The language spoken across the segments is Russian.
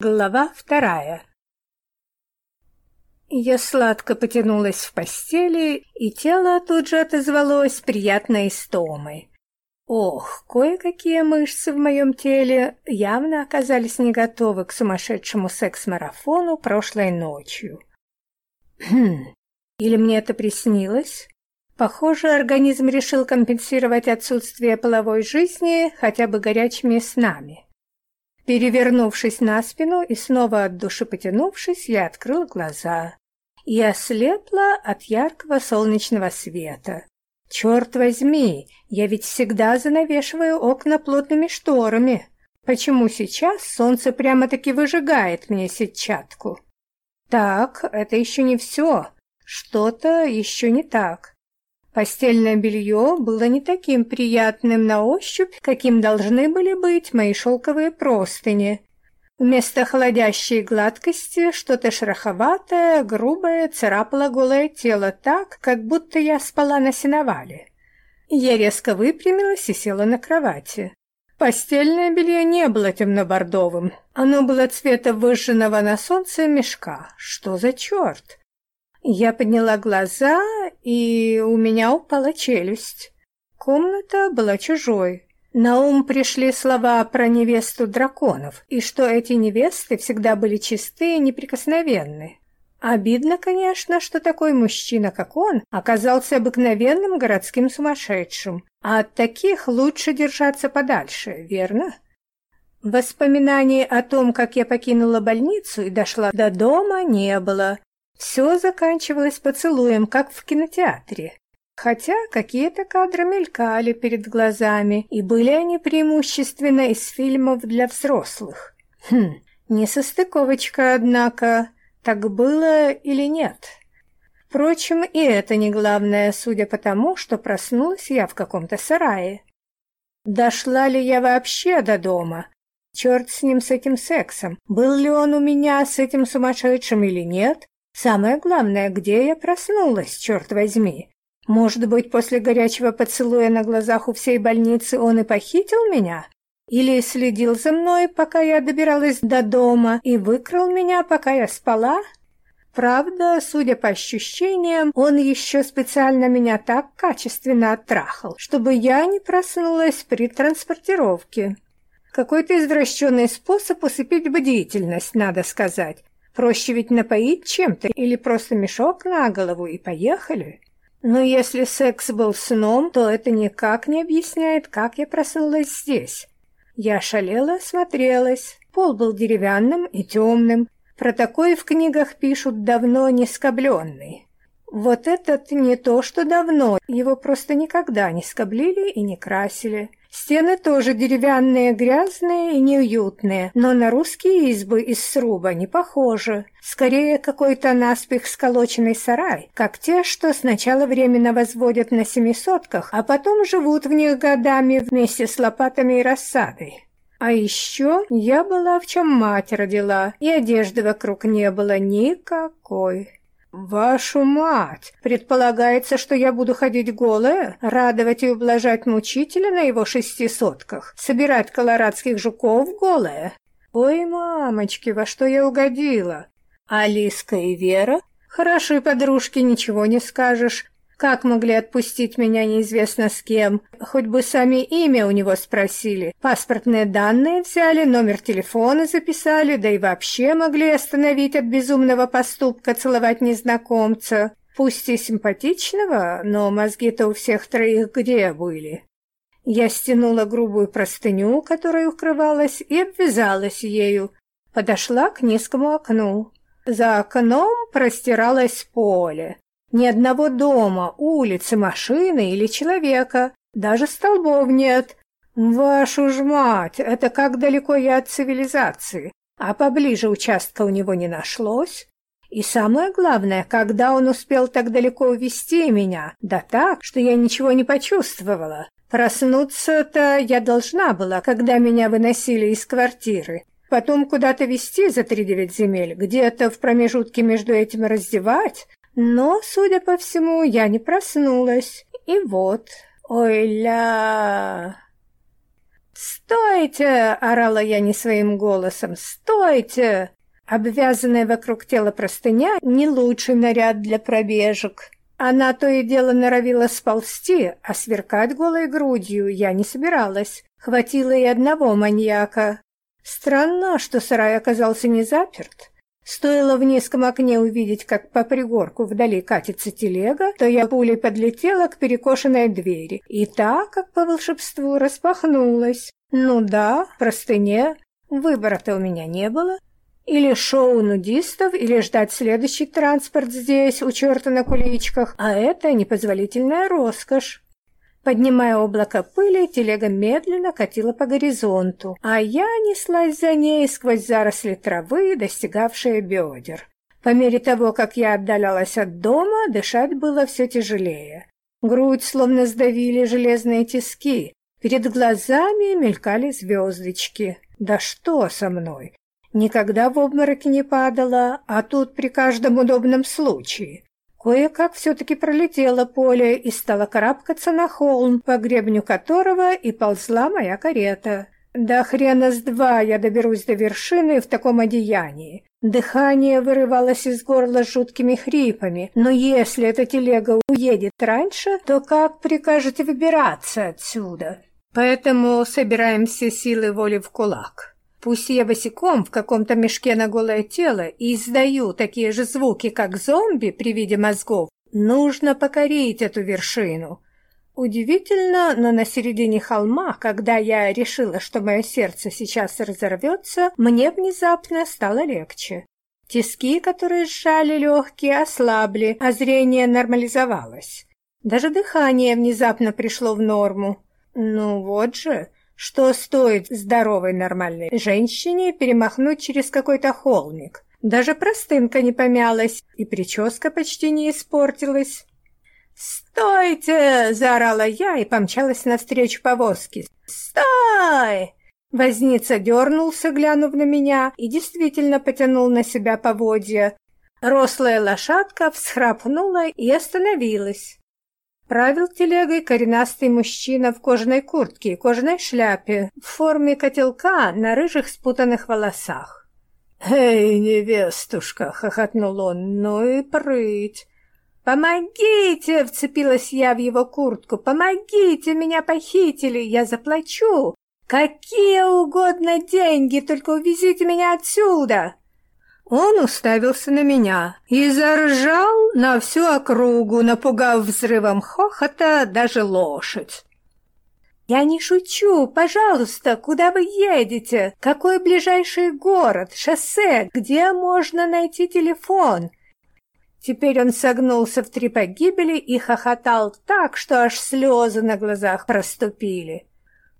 Глава вторая Я сладко потянулась в постели, и тело тут же отозвалось приятной истомой. Ох, кое-какие мышцы в моем теле явно оказались не готовы к сумасшедшему секс-марафону прошлой ночью. Хм, или мне это приснилось? Похоже, организм решил компенсировать отсутствие половой жизни хотя бы горячими снами. Перевернувшись на спину и снова от души потянувшись, я открыл глаза и ослепла от яркого солнечного света. Черт возьми, я ведь всегда занавешиваю окна плотными шторами. Почему сейчас солнце прямо-таки выжигает мне сетчатку? Так, это еще не все. Что-то еще не так. Постельное белье было не таким приятным на ощупь, каким должны были быть мои шелковые простыни. Вместо холодящей гладкости что-то шероховатое, грубое царапало голое тело так, как будто я спала на сеновале. Я резко выпрямилась и села на кровати. Постельное белье не было темно-бордовым. Оно было цвета выжженного на солнце мешка. Что за черт? Я подняла глаза, и у меня упала челюсть. Комната была чужой. На ум пришли слова про невесту драконов, и что эти невесты всегда были чистые и неприкосновенны. Обидно, конечно, что такой мужчина, как он, оказался обыкновенным городским сумасшедшим, а от таких лучше держаться подальше, верно? Воспоминаний о том, как я покинула больницу и дошла до дома, не было, все заканчивалось поцелуем, как в кинотеатре. Хотя какие-то кадры мелькали перед глазами, и были они преимущественно из фильмов для взрослых. Хм, не состыковочка, однако. Так было или нет? Впрочем, и это не главное, судя по тому, что проснулась я в каком-то сарае. Дошла ли я вообще до дома? Черт с ним, с этим сексом. Был ли он у меня с этим сумасшедшим или нет? Самое главное, где я проснулась, черт возьми. Может быть, после горячего поцелуя на глазах у всей больницы он и похитил меня? Или следил за мной, пока я добиралась до дома, и выкрал меня, пока я спала? Правда, судя по ощущениям, он еще специально меня так качественно оттрахал, чтобы я не проснулась при транспортировке. Какой-то извращенный способ усыпить бдительность, надо сказать. Проще ведь напоить чем-то или просто мешок на голову и поехали. Но если секс был сном, то это никак не объясняет, как я проснулась здесь. Я шалела, смотрелась. Пол был деревянным и темным. Про такое в книгах пишут давно не скобленный. Вот этот не то, что давно, его просто никогда не скоблили и не красили. Стены тоже деревянные, грязные и неуютные, но на русские избы из сруба не похожи. Скорее, какой-то наспех сколоченный сарай, как те, что сначала временно возводят на семисотках, а потом живут в них годами вместе с лопатами и рассадой. А еще я была в чем мать родила, и одежды вокруг не было никакой. «Вашу мать! Предполагается, что я буду ходить голая, радовать и ублажать мучителя на его шести сотках, собирать колорадских жуков голая? Ой, мамочки, во что я угодила! Алиска и Вера? Хорошие подружки, ничего не скажешь. Как могли отпустить меня неизвестно с кем? Хоть бы сами имя у него спросили. Паспортные данные взяли, номер телефона записали, да и вообще могли остановить от безумного поступка целовать незнакомца. Пусть и симпатичного, но мозги-то у всех троих где были? Я стянула грубую простыню, которой укрывалась, и обвязалась ею. Подошла к низкому окну. За окном простиралось поле. Ни одного дома, улицы, машины или человека. Даже столбов нет. Вашу ж мать, это как далеко я от цивилизации. А поближе участка у него не нашлось. И самое главное, когда он успел так далеко увести меня, да так, что я ничего не почувствовала. Проснуться-то я должна была, когда меня выносили из квартиры. Потом куда-то везти за три девять земель, где-то в промежутке между этим раздевать, но, судя по всему, я не проснулась. И вот, ой-ля... «Стойте!» — орала я не своим голосом. «Стойте!» Обвязанная вокруг тела простыня — не лучший наряд для пробежек. Она то и дело норовила сползти, а сверкать голой грудью я не собиралась. Хватило и одного маньяка. Странно, что сарай оказался не заперт. Стоило в низком окне увидеть, как по пригорку вдали катится телега, то я пулей подлетела к перекошенной двери, и та, как по волшебству, распахнулась. Ну да, простыне, выбора-то у меня не было. Или шоу нудистов, или ждать следующий транспорт здесь, у черта на куличках, а это непозволительная роскошь. Поднимая облако пыли, телега медленно катила по горизонту, а я неслась за ней сквозь заросли травы, достигавшие бедер. По мере того, как я отдалялась от дома, дышать было все тяжелее. Грудь словно сдавили железные тиски, перед глазами мелькали звездочки. Да что со мной? Никогда в обмороке не падала, а тут при каждом удобном случае. Кое-как все-таки пролетела поле и стала карабкаться на холм, по гребню которого и ползла моя карета. Да хрена с два я доберусь до вершины в таком одеянии. Дыхание вырывалось из горла жуткими хрипами, но если эта телега уедет раньше, то как прикажете выбираться отсюда? Поэтому собираем все силы воли в кулак. Пусть я босиком в каком-то мешке на голое тело и издаю такие же звуки, как зомби при виде мозгов, нужно покорить эту вершину. Удивительно, но на середине холма, когда я решила, что мое сердце сейчас разорвется, мне внезапно стало легче. Тиски, которые сжали легкие, ослабли, а зрение нормализовалось. Даже дыхание внезапно пришло в норму. Ну вот же, что стоит здоровой нормальной женщине перемахнуть через какой-то холмик. Даже простынка не помялась, и прическа почти не испортилась. «Стойте!» — заорала я и помчалась навстречу повозке. «Стой!» Возница дернулся, глянув на меня, и действительно потянул на себя поводья. Рослая лошадка всхрапнула и остановилась. Правил телегой коренастый мужчина в кожаной куртке и кожаной шляпе, в форме котелка на рыжих спутанных волосах. «Эй, невестушка!» — хохотнул он. «Ну и прыть!» «Помогите!» — вцепилась я в его куртку. «Помогите! Меня похитили! Я заплачу! Какие угодно деньги, только увезите меня отсюда!» Он уставился на меня и заржал на всю округу, напугав взрывом хохота даже лошадь. «Я не шучу. Пожалуйста, куда вы едете? Какой ближайший город, шоссе? Где можно найти телефон?» Теперь он согнулся в три погибели и хохотал так, что аж слезы на глазах проступили.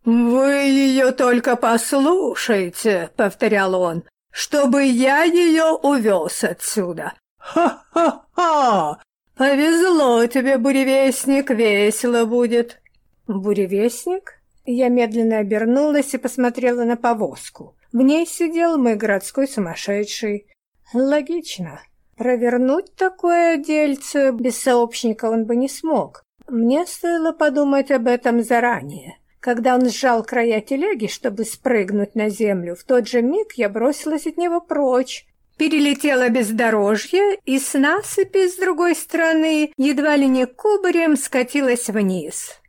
«Вы ее только послушайте», — повторял он чтобы я ее увез отсюда. Ха-ха-ха! Повезло тебе, буревестник, весело будет. Буревестник? Я медленно обернулась и посмотрела на повозку. В ней сидел мой городской сумасшедший. Логично. Провернуть такое дельце без сообщника он бы не смог. Мне стоило подумать об этом заранее. Когда он сжал края телеги, чтобы спрыгнуть на землю, в тот же миг я бросилась от него прочь. Перелетела бездорожье и с насыпи с другой стороны едва ли не кубарем скатилась вниз.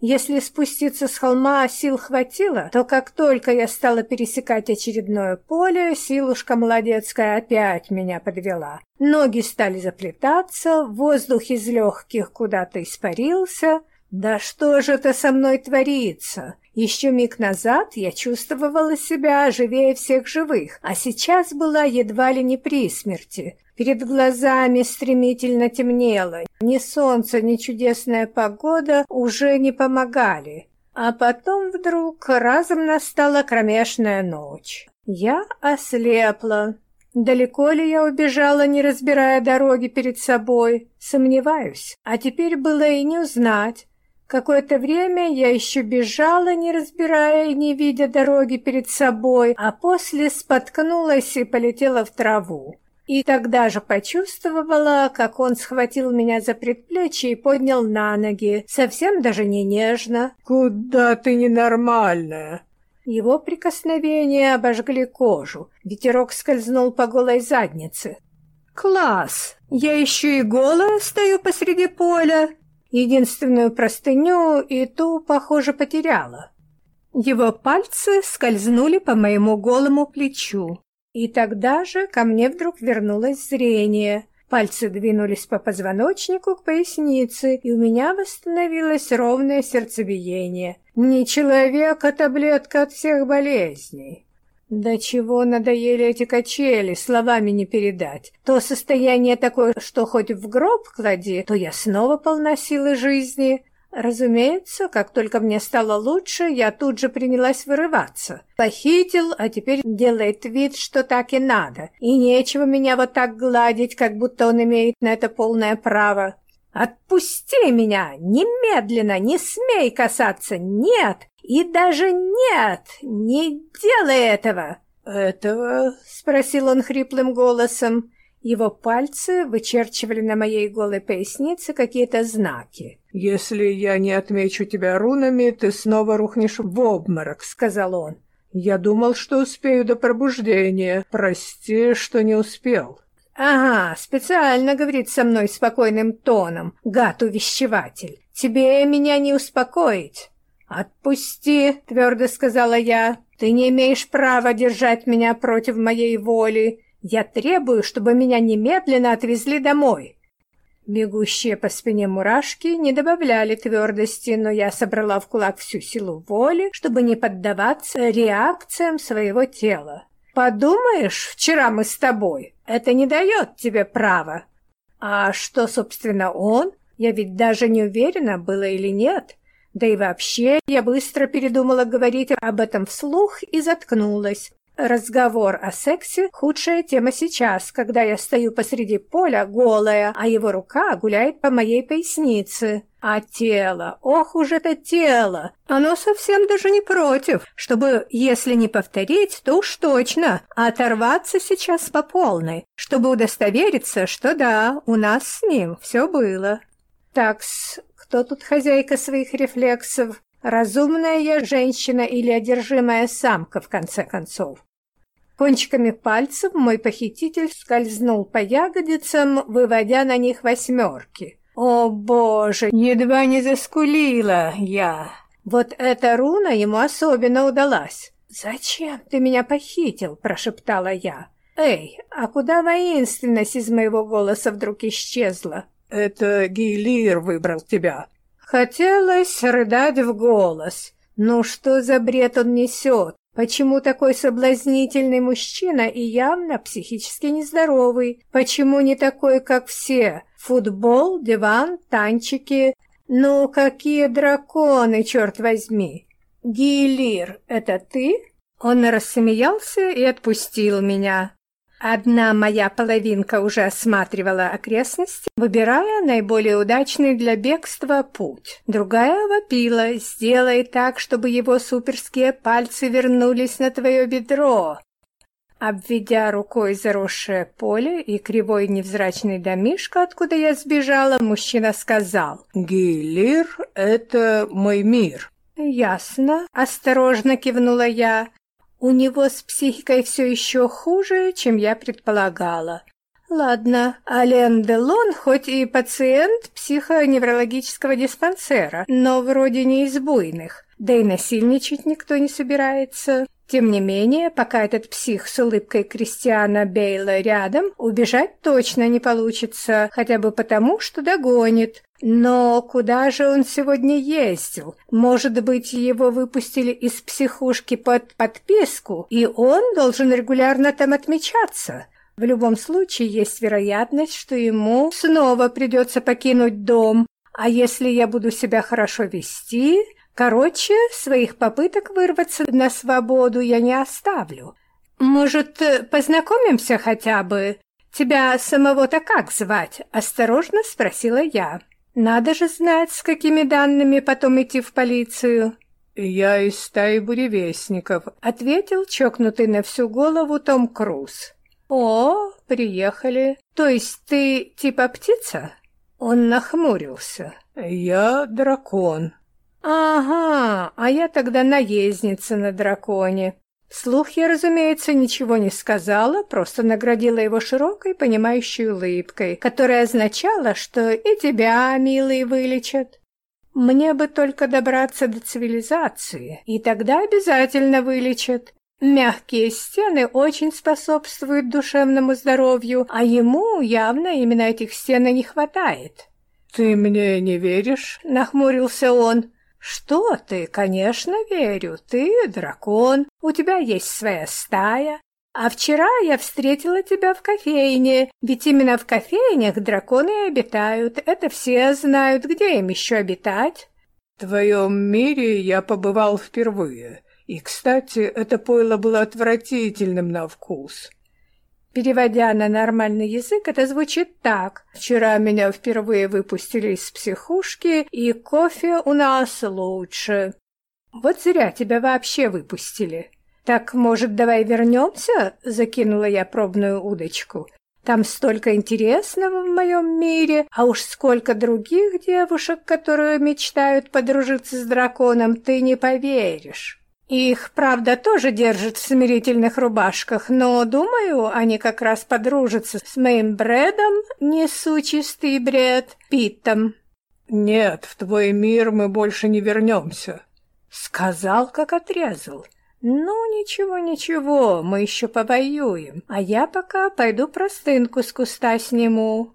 Если спуститься с холма сил хватило, то как только я стала пересекать очередное поле, силушка молодецкая опять меня подвела. Ноги стали заплетаться, воздух из легких куда-то испарился, да что же это со мной творится? Еще миг назад я чувствовала себя живее всех живых, а сейчас была едва ли не при смерти. Перед глазами стремительно темнело. Ни солнце, ни чудесная погода уже не помогали. А потом вдруг разом настала кромешная ночь. Я ослепла. Далеко ли я убежала, не разбирая дороги перед собой? Сомневаюсь. А теперь было и не узнать. Какое-то время я еще бежала, не разбирая и не видя дороги перед собой, а после споткнулась и полетела в траву. И тогда же почувствовала, как он схватил меня за предплечье и поднял на ноги, совсем даже не нежно. «Куда ты ненормальная?» Его прикосновения обожгли кожу. Ветерок скользнул по голой заднице. «Класс! Я еще и голая стою посреди поля!» Единственную простыню и ту, похоже, потеряла. Его пальцы скользнули по моему голому плечу. И тогда же ко мне вдруг вернулось зрение. Пальцы двинулись по позвоночнику к пояснице, и у меня восстановилось ровное сердцебиение. Не человек, а таблетка от всех болезней. До чего надоели эти качели, словами не передать. То состояние такое, что хоть в гроб клади, то я снова полна силы жизни. Разумеется, как только мне стало лучше, я тут же принялась вырываться. Похитил, а теперь делает вид, что так и надо. И нечего меня вот так гладить, как будто он имеет на это полное право. «Отпусти меня! Немедленно! Не смей касаться! Нет! И даже нет! Не делай этого!» «Этого?» — спросил он хриплым голосом. Его пальцы вычерчивали на моей голой пояснице какие-то знаки. «Если я не отмечу тебя рунами, ты снова рухнешь в обморок», — сказал он. «Я думал, что успею до пробуждения. Прости, что не успел». «Ага, специально говорит со мной спокойным тоном, гад-увещеватель. Тебе меня не успокоить». «Отпусти», — твердо сказала я. «Ты не имеешь права держать меня против моей воли. Я требую, чтобы меня немедленно отвезли домой». Бегущие по спине мурашки не добавляли твердости, но я собрала в кулак всю силу воли, чтобы не поддаваться реакциям своего тела. Подумаешь, вчера мы с тобой. Это не дает тебе права. А что, собственно, он? Я ведь даже не уверена, было или нет. Да и вообще, я быстро передумала говорить об этом вслух и заткнулась. Разговор о сексе – худшая тема сейчас, когда я стою посреди поля голая, а его рука гуляет по моей пояснице. А тело, ох уж это тело, оно совсем даже не против, чтобы, если не повторить, то уж точно, оторваться сейчас по полной, чтобы удостовериться, что да, у нас с ним все было. Такс, кто тут хозяйка своих рефлексов? Разумная я женщина или одержимая самка, в конце концов? Кончиками пальцев мой похититель скользнул по ягодицам, выводя на них восьмерки. О, боже, едва не заскулила я. Вот эта руна ему особенно удалась. «Зачем ты меня похитил?» – прошептала я. «Эй, а куда воинственность из моего голоса вдруг исчезла?» «Это Гейлир выбрал тебя», Хотелось рыдать в голос. Ну что за бред он несет? Почему такой соблазнительный мужчина и явно психически нездоровый? Почему не такой, как все? Футбол, диван, танчики. Ну, какие драконы, черт возьми! Гилир, это ты? Он рассмеялся и отпустил меня. Одна моя половинка уже осматривала окрестности, выбирая наиболее удачный для бегства путь. Другая вопила «Сделай так, чтобы его суперские пальцы вернулись на твое бедро». Обведя рукой заросшее поле и кривой невзрачный домишко, откуда я сбежала, мужчина сказал «Гейлир — это мой мир». «Ясно», — осторожно кивнула я. У него с психикой все еще хуже, чем я предполагала. Ладно, Ален Делон хоть и пациент психоневрологического диспансера, но вроде не из буйных, да и насильничать никто не собирается. Тем не менее, пока этот псих с улыбкой Кристиана Бейла рядом, убежать точно не получится, хотя бы потому, что догонит. Но куда же он сегодня ездил? Может быть, его выпустили из психушки под подписку, и он должен регулярно там отмечаться? В любом случае, есть вероятность, что ему снова придется покинуть дом. А если я буду себя хорошо вести, Короче, своих попыток вырваться на свободу я не оставлю. Может, познакомимся хотя бы? Тебя самого-то как звать? Осторожно спросила я. Надо же знать, с какими данными потом идти в полицию. «Я из стаи буревестников», — ответил чокнутый на всю голову Том Круз. «О, приехали. То есть ты типа птица?» Он нахмурился. «Я дракон», Ага, а я тогда наездница на драконе. Слух я, разумеется, ничего не сказала, просто наградила его широкой, понимающей улыбкой, которая означала, что и тебя, милый, вылечат. Мне бы только добраться до цивилизации, и тогда обязательно вылечат. Мягкие стены очень способствуют душевному здоровью, а ему явно именно этих стен и не хватает. «Ты мне не веришь?» — нахмурился он. «Что ты? Конечно, верю. Ты дракон, у тебя есть своя стая. А вчера я встретила тебя в кофейне, ведь именно в кофейнях драконы обитают. Это все знают, где им еще обитать». «В твоем мире я побывал впервые. И, кстати, это пойло было отвратительным на вкус. Переводя на нормальный язык, это звучит так. «Вчера меня впервые выпустили из психушки, и кофе у нас лучше». «Вот зря тебя вообще выпустили». «Так, может, давай вернемся?» — закинула я пробную удочку. «Там столько интересного в моем мире, а уж сколько других девушек, которые мечтают подружиться с драконом, ты не поверишь». Их, правда, тоже держат в смирительных рубашках, но, думаю, они как раз подружатся с моим бредом, несу чистый бред, Питом. Нет, в твой мир мы больше не вернемся. Сказал, как отрезал. Ну, ничего, ничего, мы еще повоюем, а я пока пойду простынку с куста сниму.